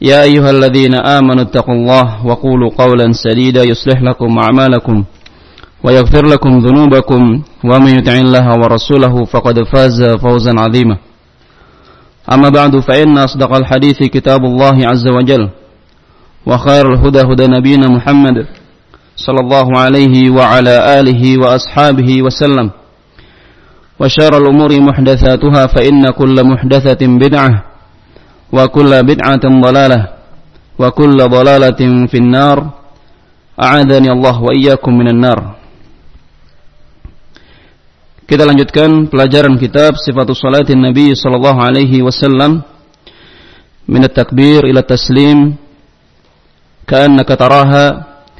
يا أيها الذين آمنوا اتقوا الله وقولوا قولا سديدا يصلح لكم أعمالكم ويغفر لكم ذنوبكم ومن يطع الله ورسوله فقد فاز فوزا عظيما. أما بعد فإن أصدق الحديث كتاب الله عز وجل وخير الهدى هدى نبينا محمد صلى الله عليه وعلى آله وأصحابه وسلم وشار الأمور محدثاتها فإن كل محدثة بدعة وكل بدعة ضلالة وكل ضلالة في النار أعاذني الله وإياكم من النار Kita lanjutkan pelajaran kitab Sifatus Salatin Nabi sallallahu alaihi wasallam min at-takbir ila taslim ka'annaka taraha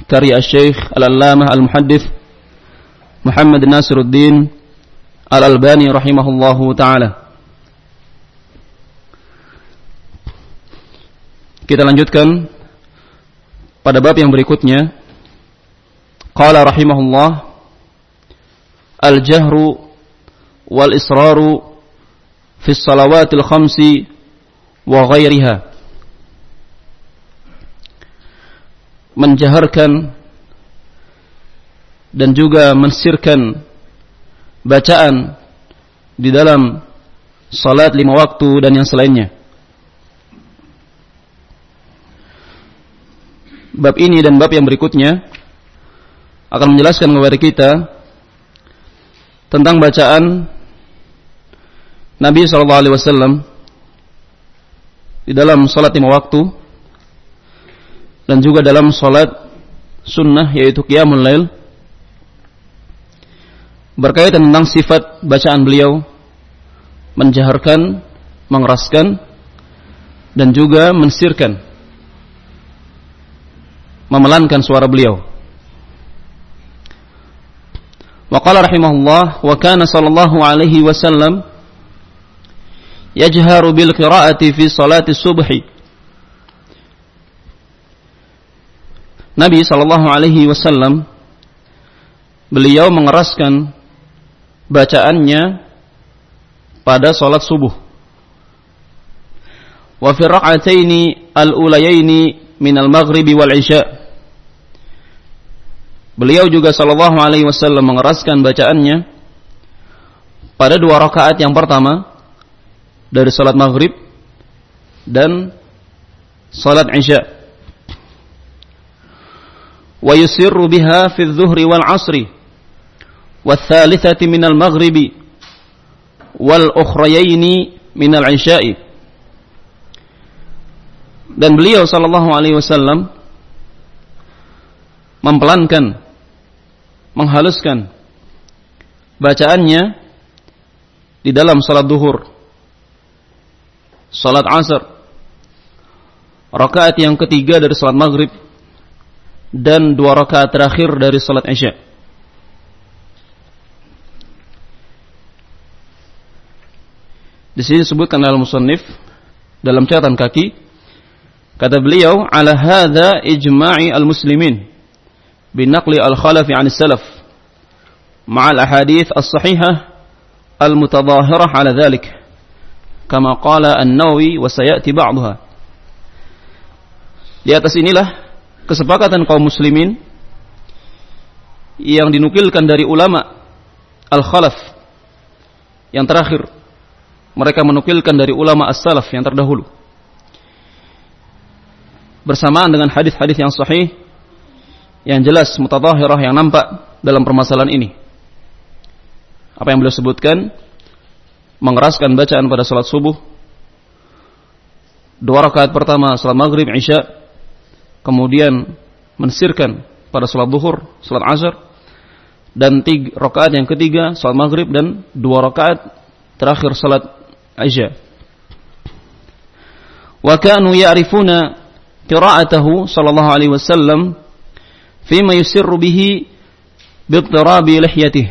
karya Syekh Al-Allamah Al-Muhaddits Muhammad Nasiruddin Al-Albani rahimahullahu taala. Kita lanjutkan pada bab yang berikutnya. Qala rahimahullah Al-jahru wal israru fi salawatil khamsi wa ghairiha. Menjaharkan dan juga mensirkan bacaan di dalam salat lima waktu dan yang selainnya. Bab ini dan bab yang berikutnya akan menjelaskan kepada kita tentang bacaan Nabi Shallallahu Alaihi Wasallam di dalam salat lima waktu dan juga dalam salat sunnah yaitu qiyamul lail berkaitan tentang sifat bacaan beliau menjaharkan, mengeraskan dan juga mensirkan memelankan suara beliau. Wa qala rahimahullah wa kana sallallahu alaihi wasallam yajharu bil qira'ati fi salati subhi. Nabi sallallahu alaihi wasallam beliau mengeraskan bacaannya pada salat subuh. Wa fi ra'ataini al-ulayaini min al-maghribi wal isya'. Beliau juga sallallahu Alaihi Wasallam mengeraskan bacaannya pada dua rakaat yang pertama dari salat maghrib dan salat isya. Wa yusirru biha fi dhuhri wal asri wa thalithati minal maghribi wal ukhrayaini minal isya'i. Dan beliau sallallahu Alaihi Wasallam mempelankan menghaluskan bacaannya di dalam salat duhur salat asar rakaat yang ketiga dari salat maghrib dan dua rakaat terakhir dari salat isya. Di sini disebutkan dalam musannif dalam catatan kaki kata beliau ala hadza ijma'i al-muslimin binaqli al-khalafi 'an salaf ma'al ahadith as-sahihah al-mutadahirah 'ala dhalik kama qala an-Nawawi wa sayati ba'daha Di atas inilah kesepakatan kaum muslimin yang dinukilkan dari ulama al-khalaf yang terakhir mereka menukilkan dari ulama as-salaf yang terdahulu. Bersamaan dengan hadis-hadis yang sahih yang jelas mutadahirah yang nampak dalam permasalahan ini. apa yang beliau sebutkan mengeraskan bacaan pada salat subuh dua rakaat pertama salat maghrib isya kemudian mensirkan pada salat duhur salat asar dan tiga rakaat yang ketiga salat maghrib dan dua rakaat terakhir salat isya wa kanu ya'rifuna qira'atahu sallallahu alaihi wasallam fima yusirru bihi bittirabi lihyatihi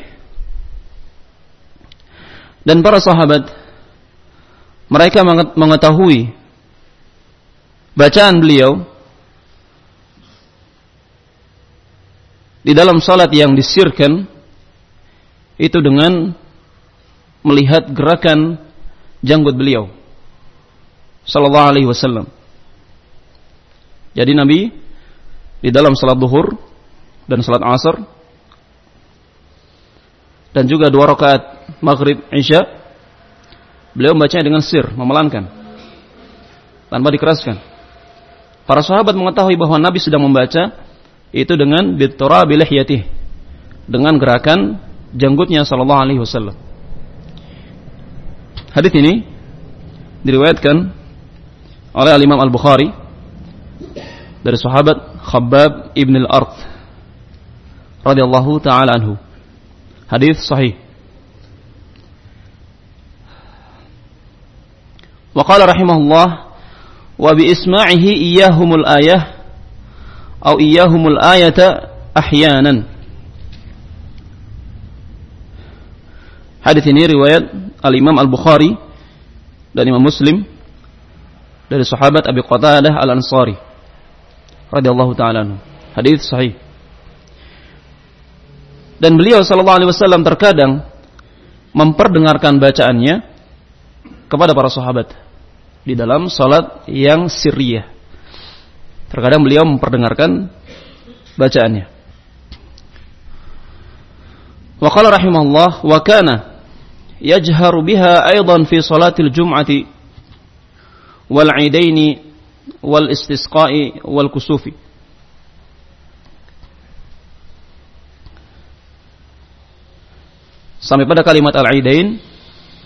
dan para sahabat mereka mengetahui bacaan beliau di dalam salat yang disirkan itu dengan melihat gerakan janggut beliau sallallahu alaihi wasallam. Jadi Nabi di dalam salat duhur dan salat asar dan juga dua rakaat maghrib isya beliau membacanya dengan sir memelankan tanpa dikeraskan. Para sahabat mengetahui bahwa Nabi sedang membaca itu dengan bitura bilihyatih dengan gerakan janggutnya sallallahu alaihi wasallam. Hadis ini diriwayatkan oleh Al Imam Al Bukhari dari sahabat Khabbab ibn al-Arth radhiyallahu taala anhu Hadis sahih. Wa qala rahimahullah wa bi isma'ihi iyyahumul ayah atau iyyahumul ayata ahyanan. Hadis ini riwayat Al-Imam Al-Bukhari dan Imam Muslim dari sahabat Abi Qatadah Al-Ansari radhiyallahu taala Hadis sahih. Dan beliau sallallahu alaihi wasallam terkadang memperdengarkan bacaannya kepada para sahabat di dalam salat yang sirriyah. Terkadang beliau memperdengarkan bacaannya. Wa qala rahimahullah wa kana yajharu biha aidan fi salatil jum'ati wal 'idaini wal istisqa'i wal kusufi. sampai pada kalimat al-aidain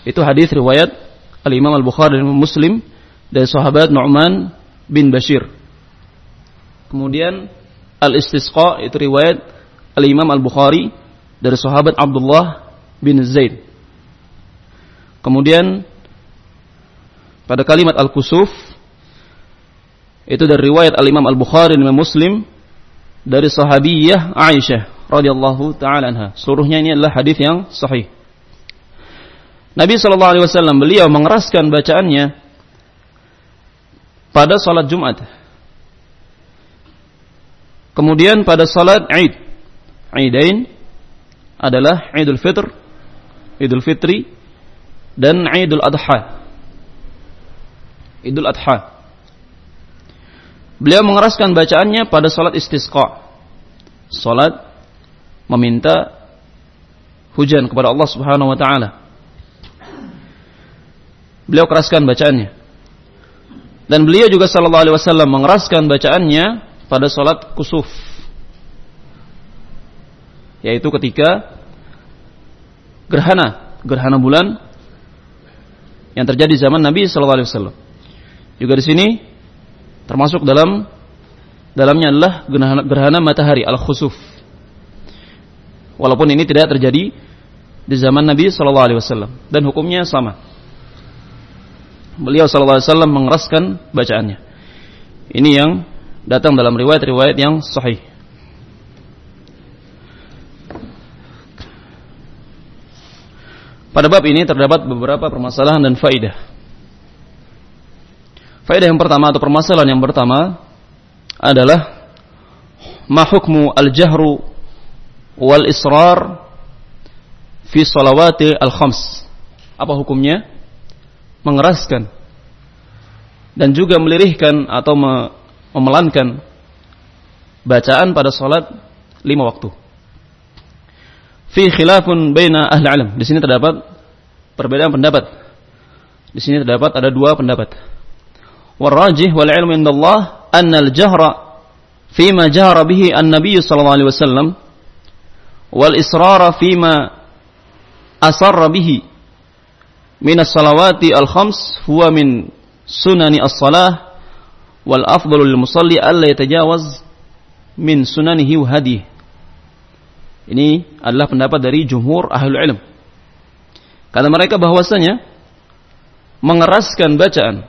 itu hadis riwayat al-Imam Al-Bukhari dan Muslim dari sahabat Nu'man bin Bashir. Kemudian al-istisqa itu riwayat al-Imam Al-Bukhari dari sahabat Abdullah bin Zaid. Kemudian pada kalimat al-kusuf itu dari riwayat al-Imam Al-Bukhari dan Muslim dari sahabiyah Aisyah radhiyallahu taala anha. Seluruhnya ini adalah hadis yang sahih. Nabi sallallahu alaihi wasallam beliau mengeraskan bacaannya pada salat Jumat. Kemudian pada salat Id. Idain adalah Idul Fitr, Idul Fitri dan Idul Adha. Idul Adha. Beliau mengeraskan bacaannya pada salat istisqa. Salat meminta hujan kepada Allah Subhanahu wa taala. Beliau keraskan bacaannya. Dan beliau juga sallallahu alaihi wasallam mengeraskan bacaannya pada salat kusuf. Yaitu ketika gerhana, gerhana bulan yang terjadi zaman Nabi sallallahu alaihi wasallam. Juga di sini termasuk dalam dalamnya adalah gerhana, matahari al-khusuf Walaupun ini tidak terjadi di zaman Nabi Shallallahu Alaihi Wasallam dan hukumnya sama. Beliau Shallallahu Alaihi Wasallam mengeraskan bacaannya. Ini yang datang dalam riwayat-riwayat yang sahih. Pada bab ini terdapat beberapa permasalahan dan faidah. Faidah yang pertama atau permasalahan yang pertama adalah ma hukmu al-jahru wal israr fi salawati al khams. Apa hukumnya? Mengeraskan dan juga melirihkan atau memelankan bacaan pada salat lima waktu. Fi khilafun baina ahli alam. Di sini terdapat perbedaan pendapat. Di sini terdapat ada dua pendapat. Warajih wal ilmu indallah anna al-jahra fima jahara bihi an-nabiy sallallahu alaihi wasallam wal israra fima asarra bihi min as-salawati al-khams huwa min sunani as-salah wal afdalu lil musalli alla yatajawaz min sunanihi wa hadihi. Ini adalah pendapat dari jumhur ahlul ilm. Kata mereka bahwasanya mengeraskan bacaan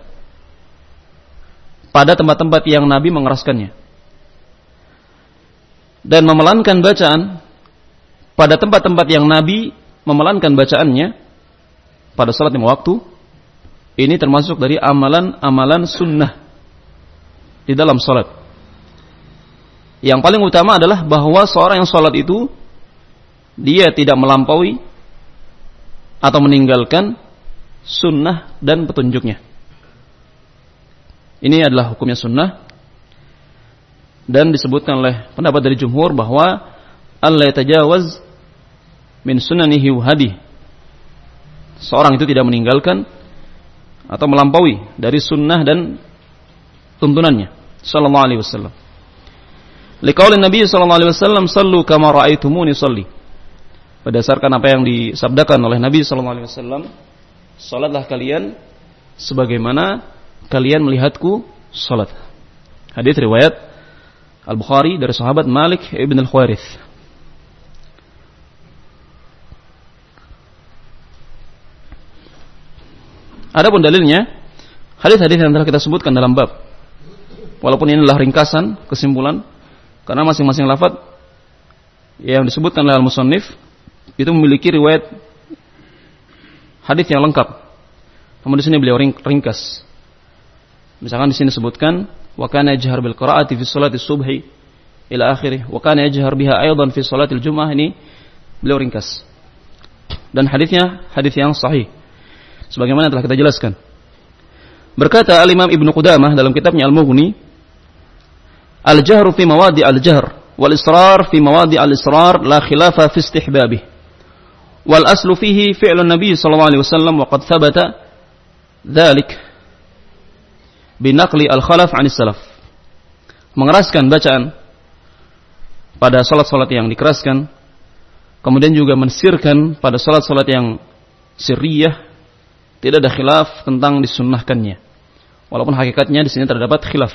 pada tempat-tempat yang Nabi mengeraskannya. Dan memelankan bacaan pada tempat-tempat yang Nabi memelankan bacaannya pada salat lima waktu ini termasuk dari amalan-amalan sunnah di dalam salat. Yang paling utama adalah bahwa seorang yang salat itu dia tidak melampaui atau meninggalkan sunnah dan petunjuknya. Ini adalah hukumnya sunnah dan disebutkan oleh pendapat dari jumhur bahwa Allah tajawaz min sunanihi hadi. Seorang itu tidak meninggalkan atau melampaui dari sunnah dan tuntunannya sallallahu alaihi wasallam. Liqaulin Nabi sallallahu alaihi wasallam sallu kama raaitumuni salli. Berdasarkan apa yang disabdakan oleh Nabi sallallahu alaihi wasallam, salatlah kalian sebagaimana kalian melihatku salat. Hadis riwayat Al-Bukhari dari sahabat Malik ibn al-Khuwairith. Adapun dalilnya, hadis-hadis yang telah kita sebutkan dalam bab. Walaupun ini adalah ringkasan, kesimpulan, karena masing-masing lafaz yang disebutkan oleh al-musannif itu memiliki riwayat hadis yang lengkap. Namun di sini beliau ringkas. Misalkan di sini sebutkan wa kana yajhar bil qira'ati fi sholati subhi ila akhirih wa kana yajhar biha aidan fi sholatil jum'ah ini beliau ringkas. Dan hadisnya hadis yang sahih. Sebagaimana telah kita jelaskan. Berkata Al-Imam Ibnu Qudamah dalam kitabnya Al-Mughni, Al-jahru fi mawadi al-jahr wal israr fi mawadi al-israr la khilafa fi istihbabih. Wal aslu fihi fi'lun Nabi sallallahu alaihi wasallam wa qad thabata dzalik binakli al-khalaf anis salaf. Mengeraskan bacaan pada salat-salat yang dikeraskan, kemudian juga mensirkan pada salat-salat yang sirriyah, tidak ada khilaf tentang disunnahkannya. Walaupun hakikatnya di sini terdapat khilaf.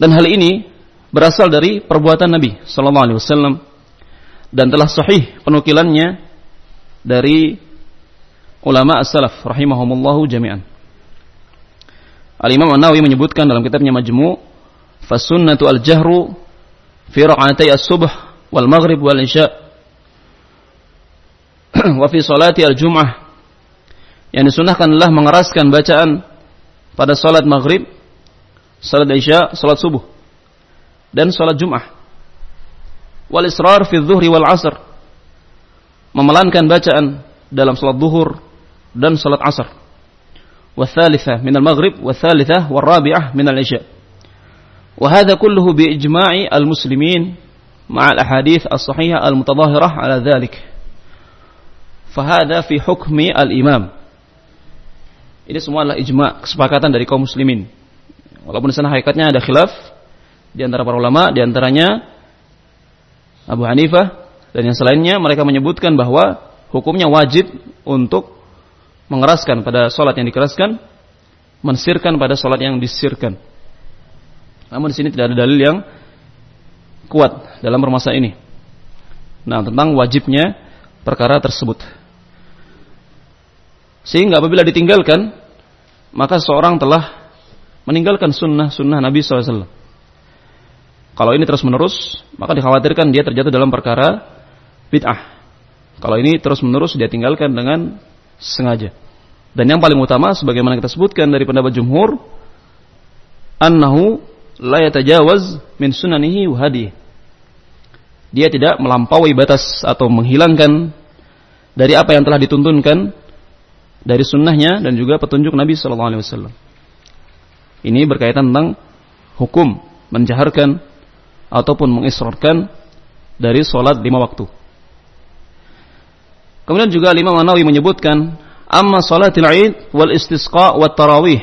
Dan hal ini berasal dari perbuatan Nabi Sallallahu Alaihi Wasallam dan telah sahih penukilannya dari ulama as-salaf rahimahumullahu jami'an. Al-Imam An-Nawawi menyebutkan dalam kitabnya Majmu' fasunnatu al-jahru fi ra'atay as-subh wal maghrib wal isya wa fi salati al-jum'ah yang disunahkan adalah mengeraskan bacaan pada salat maghrib, salat isya, salat subuh dan salat Jum'ah. Wal israr fi dhuhri wal asr. Memelankan bacaan dalam salat zuhur dan salat asar. والثالثة من المغرب والثالثة والرابعة من العشاء وهذا كله بإجماع المسلمين مع الأحاديث الصحيحة المتظاهرة على ذلك فهذا في حكم الإمام ini semua adalah ijma kesepakatan dari kaum muslimin walaupun di sana hakikatnya ada khilaf di antara para ulama di antaranya Abu Hanifah dan yang selainnya mereka menyebutkan bahwa hukumnya wajib untuk mengeraskan pada sholat yang dikeraskan, mensirkan pada sholat yang disirkan. Namun di sini tidak ada dalil yang kuat dalam permasalahan ini. Nah, tentang wajibnya perkara tersebut. Sehingga apabila ditinggalkan, maka seorang telah meninggalkan sunnah-sunnah Nabi SAW. Kalau ini terus menerus, maka dikhawatirkan dia terjatuh dalam perkara bid'ah. Kalau ini terus menerus dia tinggalkan dengan sengaja. Dan yang paling utama sebagaimana kita sebutkan dari pendapat jumhur annahu la yatajawaz min sunanihi wa. Dia tidak melampaui batas atau menghilangkan dari apa yang telah dituntunkan dari sunnahnya dan juga petunjuk Nabi Sallallahu Alaihi Wasallam. Ini berkaitan tentang hukum menjaharkan ataupun mengisrarkan dari sholat lima waktu. Kemudian juga Imam Nawawi menyebutkan amma salatil Id wal istisqa wat tarawih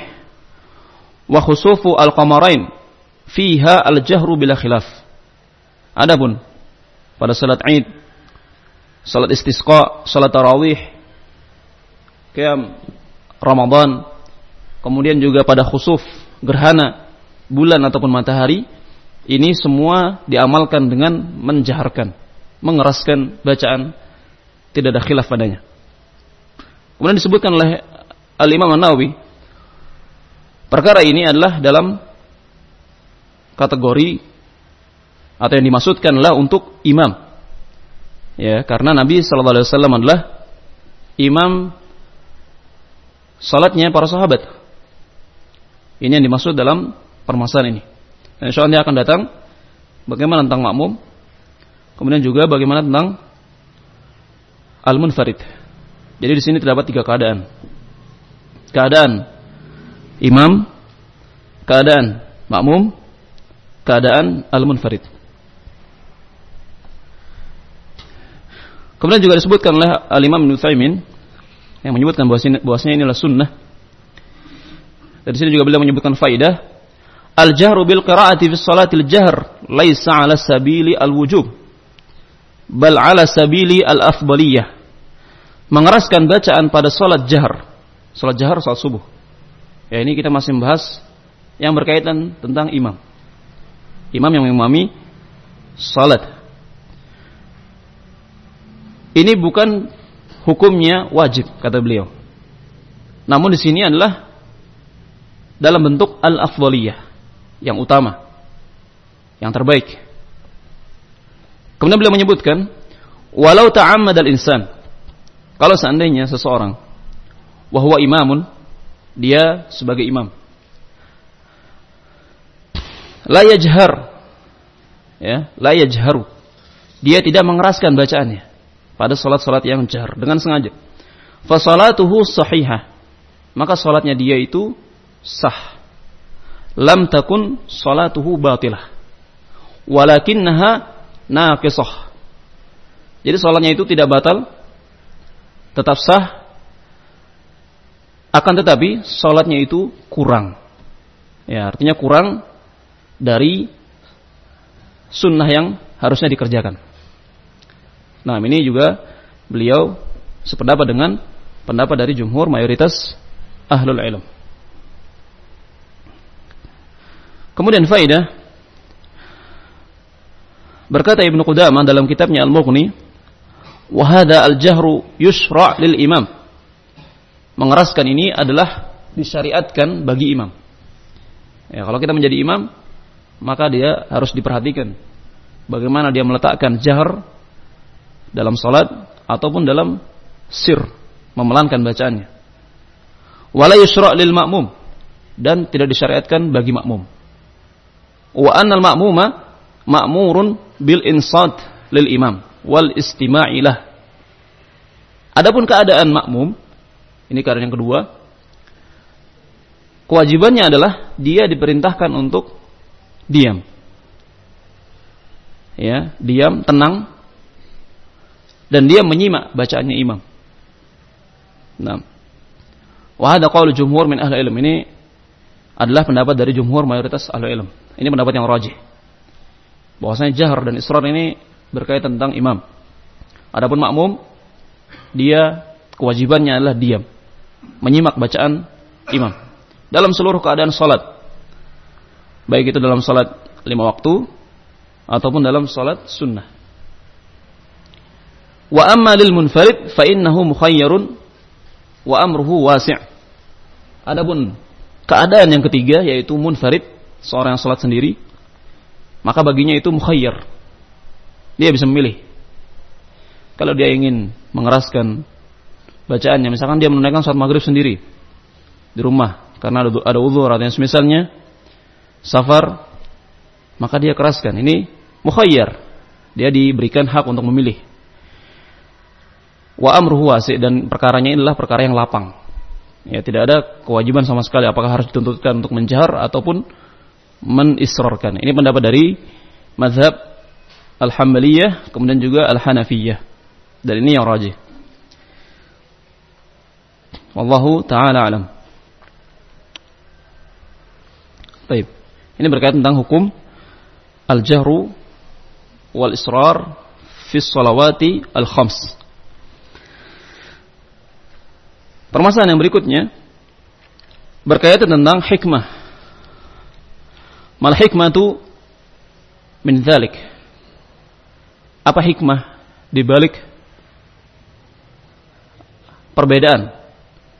wa khusufu al qamarain fiha al jahru bila khilaf. Adapun pada salat Id, salat istisqa, salat tarawih, qiyam Ramadan, kemudian juga pada khusuf, gerhana, bulan ataupun matahari, ini semua diamalkan dengan menjaharkan, mengeraskan bacaan, tidak ada khilaf padanya. Kemudian disebutkan oleh Al-Imam An-Nawawi, perkara ini adalah dalam kategori atau yang dimaksudkan adalah untuk imam. Ya, karena Nabi sallallahu alaihi wasallam adalah imam salatnya para sahabat. Ini yang dimaksud dalam permasalahan ini. Dan insya Allah akan datang bagaimana tentang makmum, kemudian juga bagaimana tentang al-munfarid. Jadi di sini terdapat tiga keadaan. Keadaan imam, keadaan makmum, keadaan al-munfarid. Kemudian juga disebutkan oleh Al-Imam Ibnu yang menyebutkan bahwasanya inilah sunnah. Dan di sini juga beliau menyebutkan faidah al-jahru bil qira'ati fi salatil jahr laisa 'ala sabili al-wujub bal 'ala sabili al-afdaliyah. Mengeraskan bacaan pada salat jahar. Salat jahar salat subuh. Ya ini kita masih membahas yang berkaitan tentang imam. Imam yang mengimami salat. Ini bukan hukumnya wajib kata beliau. Namun di sini adalah dalam bentuk al-afdhaliyah yang utama, yang terbaik. Kemudian beliau menyebutkan, walau ta'ammad al-insan, kalau seandainya seseorang wahwa imamun, dia sebagai imam. La yajhar, ya, la yajharu. Dia tidak mengeraskan bacaannya pada salat-salat yang jahar dengan sengaja. Fasalatuhu sahihah. Maka salatnya dia itu sah. Lam takun salatuhu batilah. Walakinnaha naqisah. Jadi salatnya itu tidak batal, tetap sah. Akan tetapi salatnya itu kurang. Ya, artinya kurang dari sunnah yang harusnya dikerjakan. Nah, ini juga beliau sependapat dengan pendapat dari jumhur mayoritas ahlul ilm. Kemudian faidah berkata Ibnu Qudamah dalam kitabnya Al-Mughni, "Wa hadha al-jahru yusra' lil imam." Mengeraskan ini adalah disyariatkan bagi imam. Ya, kalau kita menjadi imam, maka dia harus diperhatikan bagaimana dia meletakkan jahar dalam salat ataupun dalam sir memelankan bacaannya. Wala yusra' lil makmum dan tidak disyariatkan bagi makmum. Wa annal ma'muma ma'murun bil insad lil imam wal istima'ilah. Adapun keadaan makmum, ini keadaan yang kedua, kewajibannya adalah dia diperintahkan untuk diam. Ya, diam, tenang, dan dia menyimak bacaannya imam. Nah, wahada qaul jumhur min ahli ilm ini adalah pendapat dari jumhur mayoritas ahli ilm. Ini pendapat yang rajih. Bahwasanya jahar dan israr ini berkaitan tentang imam. Adapun makmum dia kewajibannya adalah diam, menyimak bacaan imam dalam seluruh keadaan salat. Baik itu dalam salat lima waktu ataupun dalam salat sunnah. Wa amma lil munfarid fa innahu mukhayyarun wa amruhu wasi'. Adapun keadaan yang ketiga yaitu munfarid, seorang yang salat sendiri, maka baginya itu mukhayyar. Dia bisa memilih. Kalau dia ingin mengeraskan bacaannya, misalkan dia menunaikan salat maghrib sendiri di rumah karena ada, ada uzur atau semisalnya safar, maka dia keraskan. Ini mukhayyar. Dia diberikan hak untuk memilih wa amruhu dan perkaranya inilah perkara yang lapang. Ya, tidak ada kewajiban sama sekali apakah harus dituntutkan untuk menjahar ataupun menisrorkan. Ini pendapat dari mazhab Al-Hambaliyah kemudian juga Al-Hanafiyah. Dan ini yang rajih. Wallahu taala alam. Baik. Ini berkaitan tentang hukum al-jahru wal israr fi salawati al-khams. Permasalahan yang berikutnya berkaitan tentang hikmah. Mal hikmatu min dzalik. Apa hikmah di balik perbedaan?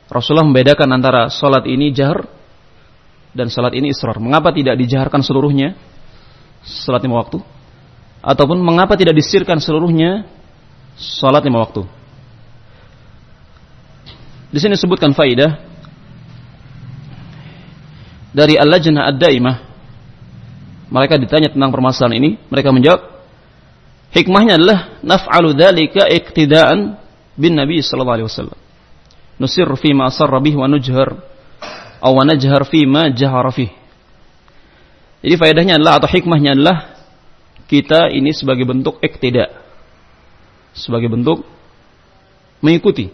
Rasulullah membedakan antara salat ini jahar dan salat ini israr. Mengapa tidak dijaharkan seluruhnya salat lima waktu? Ataupun mengapa tidak disirkan seluruhnya salat lima waktu? Di sini sebutkan faidah dari Al-Lajnah Ad-Daimah. Mereka ditanya tentang permasalahan ini, mereka menjawab, hikmahnya adalah naf'alu dzalika iqtidaan bin Nabi sallallahu alaihi wasallam. Nusir fi ma asarra bih wa nujhar aw wa najhar fi ma jahara fih. Jadi faedahnya adalah atau hikmahnya adalah kita ini sebagai bentuk iktida. Sebagai bentuk mengikuti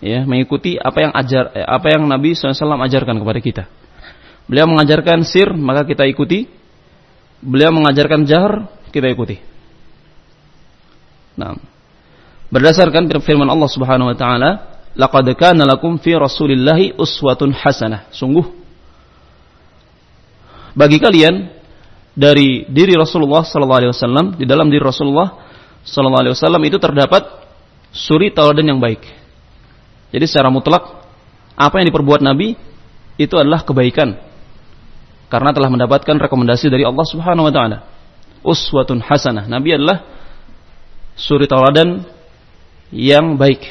ya mengikuti apa yang ajar eh, apa yang Nabi SAW ajarkan kepada kita. Beliau mengajarkan sir maka kita ikuti. Beliau mengajarkan jahar kita ikuti. Nah, berdasarkan firman Allah Subhanahu wa taala, "Laqad kana lakum fi Rasulillahi uswatun hasanah." Sungguh bagi kalian dari diri Rasulullah sallallahu alaihi wasallam di dalam diri Rasulullah sallallahu alaihi wasallam itu terdapat suri tauladan yang baik. Jadi secara mutlak apa yang diperbuat Nabi itu adalah kebaikan. Karena telah mendapatkan rekomendasi dari Allah Subhanahu wa taala. Uswatun hasanah. Nabi adalah suri tauladan yang baik.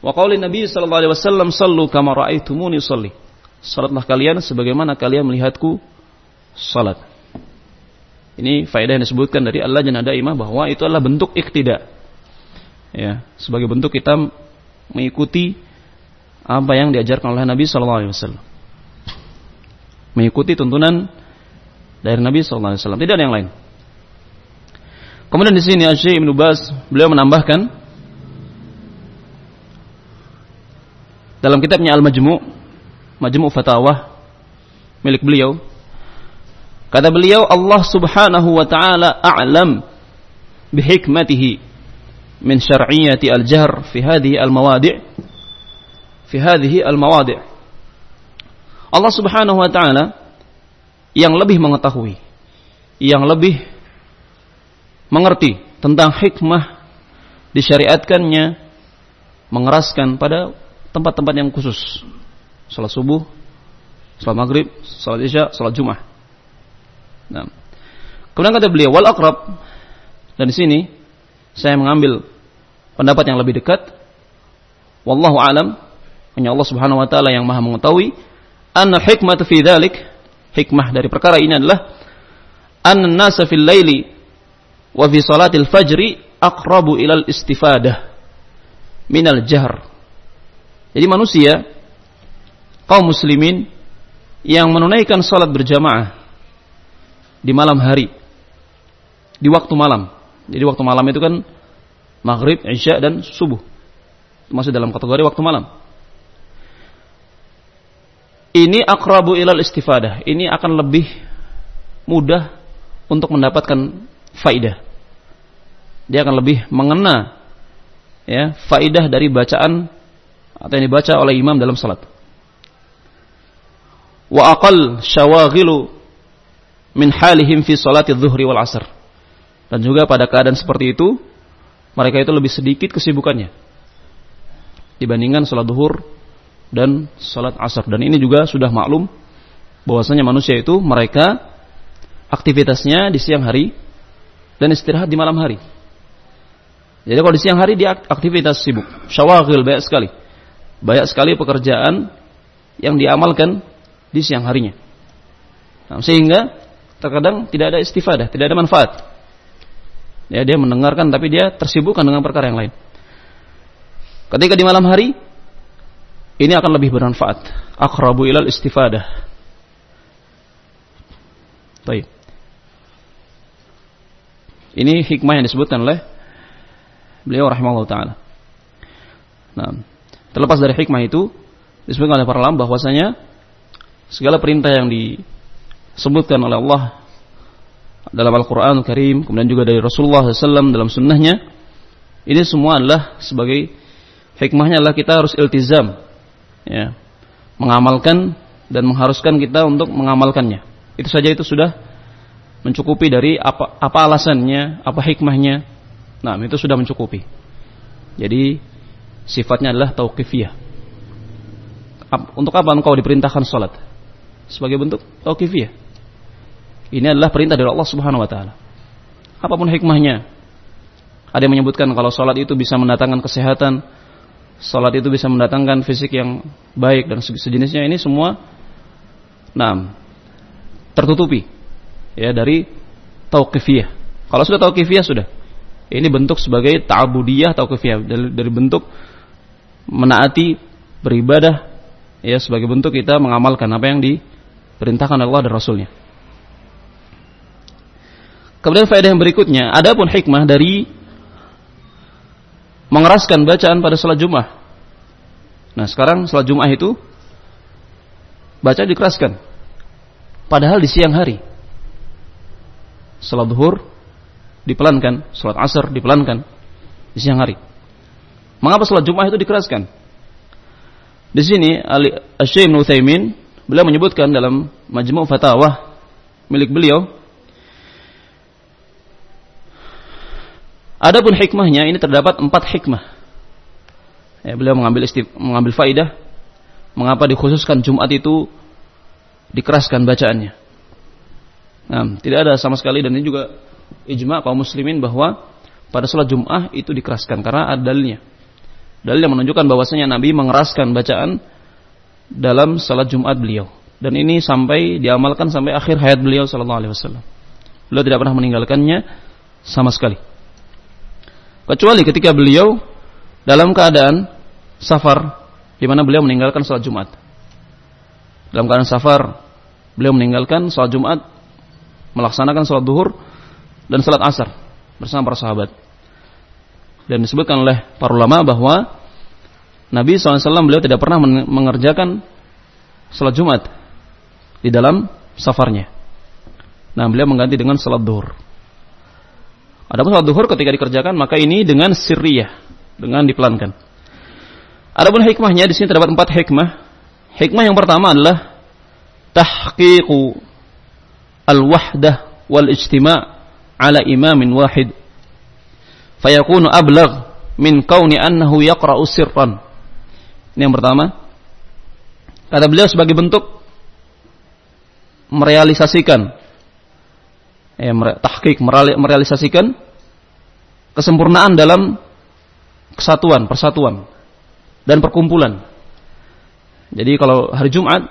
Wa qaulin Nabi sallallahu alaihi wasallam sallu kama raaitumuni salli. Salatlah kalian sebagaimana kalian melihatku salat. Ini faedah yang disebutkan dari Allah Jannah Daimah bahwa itu adalah bentuk iktida. Ya, sebagai bentuk kita mengikuti apa yang diajarkan oleh Nabi Sallallahu Alaihi Wasallam. Mengikuti tuntunan dari Nabi Sallallahu Alaihi Wasallam. Tidak ada yang lain. Kemudian di sini Asy Ibnu Bas beliau menambahkan dalam kitabnya Al-Majmu' Majmu' Fatawa milik beliau kata beliau Allah Subhanahu wa taala a'lam bihikmatihi min syar'iyyati al-jahr fi hadhihi al-mawadi' fi hadhihi al-mawadi' Allah Subhanahu wa taala yang lebih mengetahui yang lebih mengerti tentang hikmah disyariatkannya mengeraskan pada tempat-tempat yang khusus salat subuh salat maghrib salat isya salat jumat nah kemudian kata beliau wal akrab dan di sini saya mengambil pendapat yang lebih dekat. Wallahu alam. Hanya Allah Subhanahu wa taala yang Maha mengetahui. Anna hikmah fi dzalik, hikmah dari perkara ini adalah an nasa fil laili wa fi salatil fajri aqrabu ilal istifadah minal jahr. Jadi manusia kaum muslimin yang menunaikan salat berjamaah di malam hari di waktu malam jadi waktu malam itu kan maghrib, isya dan subuh. Masih dalam kategori waktu malam. Ini akrabu ilal istifadah. Ini akan lebih mudah untuk mendapatkan faidah. Dia akan lebih mengena ya faidah dari bacaan atau yang dibaca oleh imam dalam salat. Wa aqal syawaghilu min halihim fi salati dhuhri wal asr dan juga pada keadaan seperti itu, mereka itu lebih sedikit kesibukannya dibandingkan sholat duhur dan sholat asar. Dan ini juga sudah maklum bahwasanya manusia itu mereka aktivitasnya di siang hari dan istirahat di malam hari. Jadi kalau di siang hari dia aktivitas sibuk, syawagil banyak sekali. Banyak sekali pekerjaan yang diamalkan di siang harinya. Nah, sehingga terkadang tidak ada istifadah, tidak ada manfaat. Ya, dia mendengarkan tapi dia tersibukkan dengan perkara yang lain. Ketika di malam hari ini akan lebih bermanfaat. Akrabu ilal istifadah. Baik. Ini hikmah yang disebutkan oleh beliau rahimahullah taala. Nah, terlepas dari hikmah itu disebutkan oleh para ulama bahwasanya segala perintah yang disebutkan oleh Allah dalam Al-Quran Karim, kemudian juga dari Rasulullah SAW dalam sunnahnya, ini semua adalah sebagai hikmahnya adalah kita harus iltizam, ya, mengamalkan dan mengharuskan kita untuk mengamalkannya. Itu saja itu sudah mencukupi dari apa, apa alasannya, apa hikmahnya. Nah, itu sudah mencukupi. Jadi sifatnya adalah tauqifiyah. Untuk apa engkau diperintahkan sholat? Sebagai bentuk tauqifiyah. Ini adalah perintah dari Allah Subhanahu wa taala. Apa pun hikmahnya. Ada yang menyebutkan kalau sholat itu bisa mendatangkan kesehatan, sholat itu bisa mendatangkan fisik yang baik dan sejenisnya ini semua nah tertutupi ya dari tauqifiyah. Kalau sudah tauqifiyah sudah. Ini bentuk sebagai ta'budiyah tauqifiyah dari, dari bentuk menaati beribadah ya sebagai bentuk kita mengamalkan apa yang diperintahkan Allah dan Rasulnya. Kemudian faedah yang berikutnya, ada pun hikmah dari mengeraskan bacaan pada salat Jumat. Nah, sekarang salat Jumat itu baca dikeraskan. Padahal di siang hari. Salat zuhur dipelankan, salat asar dipelankan di siang hari. Mengapa salat Jumat itu dikeraskan? Di sini Syekh Ibnu Utsaimin beliau menyebutkan dalam Majmu' Fatawah milik beliau Adapun hikmahnya ini terdapat empat hikmah. Ya, beliau mengambil istif, mengambil faidah mengapa dikhususkan Jumat itu dikeraskan bacaannya. Nah, tidak ada sama sekali dan ini juga ijma kaum muslimin bahwa pada sholat Jumat itu dikeraskan karena ada dalilnya. Dalil yang menunjukkan bahwasanya Nabi mengeraskan bacaan dalam sholat Jumat beliau. Dan ini sampai diamalkan sampai akhir hayat beliau sallallahu alaihi wasallam. Beliau tidak pernah meninggalkannya sama sekali. Kecuali ketika beliau dalam keadaan safar di mana beliau meninggalkan sholat Jumat. Dalam keadaan safar, beliau meninggalkan sholat Jumat, melaksanakan sholat duhur dan sholat asar bersama para sahabat. Dan disebutkan oleh para ulama bahwa Nabi SAW beliau tidak pernah mengerjakan sholat Jumat di dalam safarnya. Nah, beliau mengganti dengan sholat duhur. Adapun sholat duhur ketika dikerjakan maka ini dengan sirriyah, dengan dipelankan. Adapun hikmahnya di sini terdapat empat hikmah. Hikmah yang pertama adalah tahqiqu al-wahdah wal ijtima' ala imamin wahid. Fayakunu ablagh min kauni annahu yaqra'u sirran. Ini yang pertama. Kata beliau sebagai bentuk merealisasikan eh, tahqiq merealisasikan kesempurnaan dalam kesatuan, persatuan dan perkumpulan. Jadi kalau hari Jumat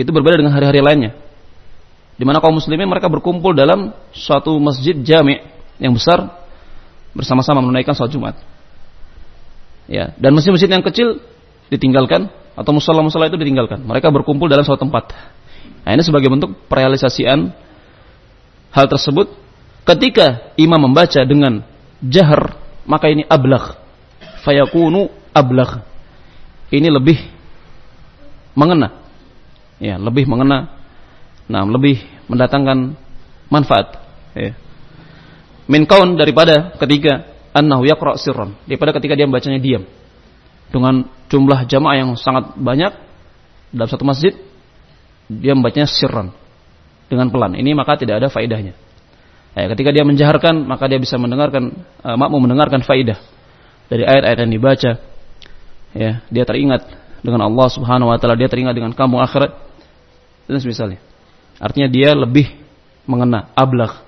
itu berbeda dengan hari-hari lainnya. Di mana kaum muslimin mereka berkumpul dalam suatu masjid jami' yang besar bersama-sama menunaikan salat Jumat. Ya, dan masjid-masjid yang kecil ditinggalkan atau musola-musola itu ditinggalkan. Mereka berkumpul dalam suatu tempat. Nah, ini sebagai bentuk perealisasian hal tersebut ketika imam membaca dengan jahar maka ini ablagh fayakunu ablagh ini lebih mengena ya lebih mengena nah lebih mendatangkan manfaat ya min kaun daripada ketika annahu yaqra sirran daripada ketika dia membacanya diam dengan jumlah jamaah yang sangat banyak dalam satu masjid dia membacanya sirran dengan pelan. Ini maka tidak ada faedahnya. Ya, ketika dia menjaharkan, maka dia bisa mendengarkan uh, makmum mendengarkan faidah dari ayat-ayat yang dibaca. Ya, dia teringat dengan Allah Subhanahu wa taala, dia teringat dengan kampung akhirat dan semisalnya. Artinya dia lebih mengena ablagh.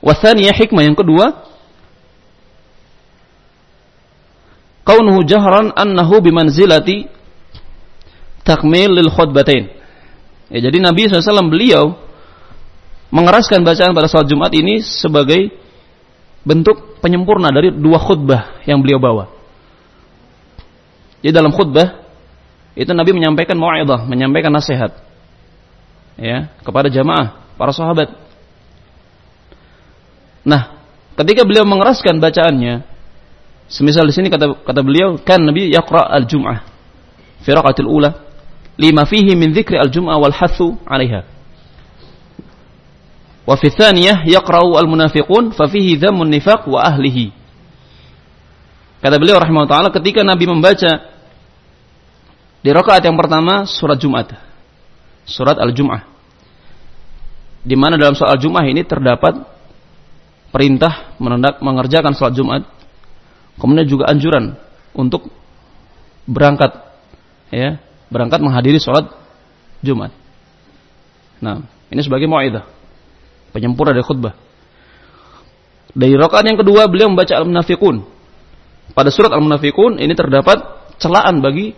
Wasaniyah hikmah yang kedua, kaunuhu jahran annahu bimanzilati takmil lil khutbatain. Ya, jadi Nabi SAW beliau mengeraskan bacaan pada salat Jumat ini sebagai bentuk penyempurna dari dua khutbah yang beliau bawa. Jadi dalam khutbah itu Nabi menyampaikan mau'izah, menyampaikan nasihat ya kepada jamaah, para sahabat. Nah, ketika beliau mengeraskan bacaannya, semisal di sini kata kata beliau kan Nabi yaqra al-jum'ah fi raqatil ula lima fihi min dzikri al-jum'ah wal hathu 'alaiha. Wa fi tsaniyah yaqra'u al-munafiqun fa fihi dhammun nifaq wa ahlihi. Kata beliau rahimahullah taala ketika Nabi membaca di rakaat yang pertama surat Jumat. Surat Al-Jum'ah. Di mana dalam soal Jumat ini terdapat perintah menendak mengerjakan salat Jumat. Kemudian juga anjuran untuk berangkat ya, berangkat menghadiri sholat Jumat. Nah, ini sebagai muaidah penyempurna dari khutbah. Dari rakaat yang kedua beliau membaca Al-Munafiqun. Pada surat Al-Munafiqun ini terdapat celaan bagi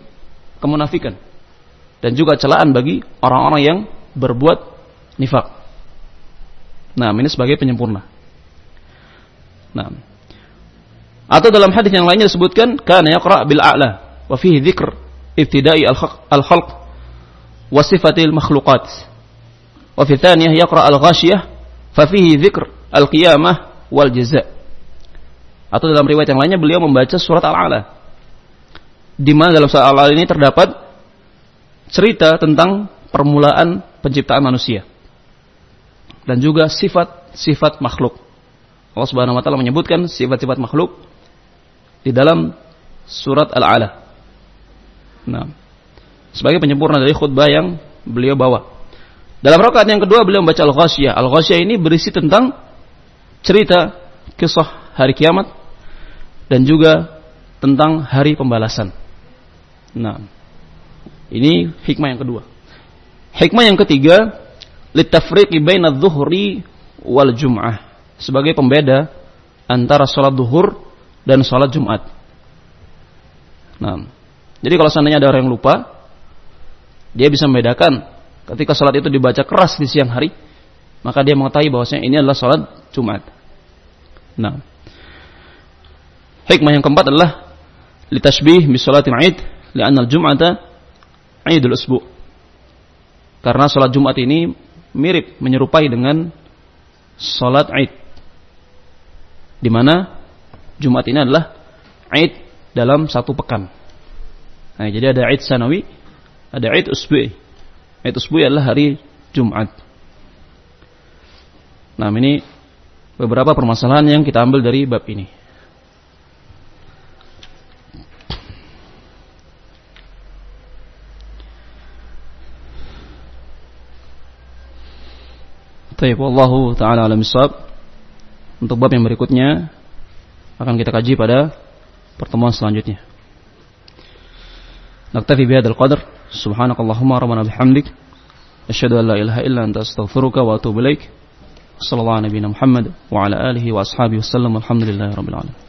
kemunafikan dan juga celaan bagi orang-orang yang berbuat nifak. Nah, ini sebagai penyempurna. Nah, atau dalam hadis yang lainnya disebutkan kana yaqra bil a'la wa fihi dzikr ibtida'i al-khalq wa sifatil makhluqat. Wa fi thaniyah yaqra al-ghashiyah Fafihi dzikr al-qiyamah wal jaza. Atau dalam riwayat yang lainnya beliau membaca surat Al-A'la. Di mana dalam surat Al-A'la ini terdapat cerita tentang permulaan penciptaan manusia dan juga sifat-sifat makhluk. Allah Subhanahu wa taala menyebutkan sifat-sifat makhluk di dalam surat Al-A'la. Nah, sebagai penyempurna dari khutbah yang beliau bawa. Dalam rakaat yang kedua beliau membaca Al-Ghasyiyah. Al-Ghasyiyah ini berisi tentang cerita kisah hari kiamat dan juga tentang hari pembalasan. Nah, ini hikmah yang kedua. Hikmah yang ketiga, litafriqi baina dhuhri wal jum'ah. Sebagai pembeda antara sholat duhur dan sholat Jumat. Nah, jadi kalau seandainya ada orang yang lupa, dia bisa membedakan ketika salat itu dibaca keras di siang hari, maka dia mengetahui bahwasanya ini adalah salat Jumat. Nah, hikmah yang keempat adalah litashbih bi salatil Id li'anna al-jum'ata Idul Usbu. Karena salat Jumat ini mirip menyerupai dengan salat Id. Di mana Jumat ini adalah Id dalam satu pekan. Nah, jadi ada Id sanawi, ada Id usbu'i. Itu usbu'i adalah hari Jumat. Nah, ini beberapa permasalahan yang kita ambil dari bab ini. Tayyib wallahu taala alam isab. Untuk bab yang berikutnya akan kita kaji pada pertemuan selanjutnya. Naktafi bihadzal qadar. Subhanakallahumma rabbana bihamdik asyhadu an la ilaha illa anta astaghfiruka wa atubu ilaik. Sallallahu alaihi sallam wa ala alihi wa ashabihi wasallam. Alhamdulillahirabbil alamin.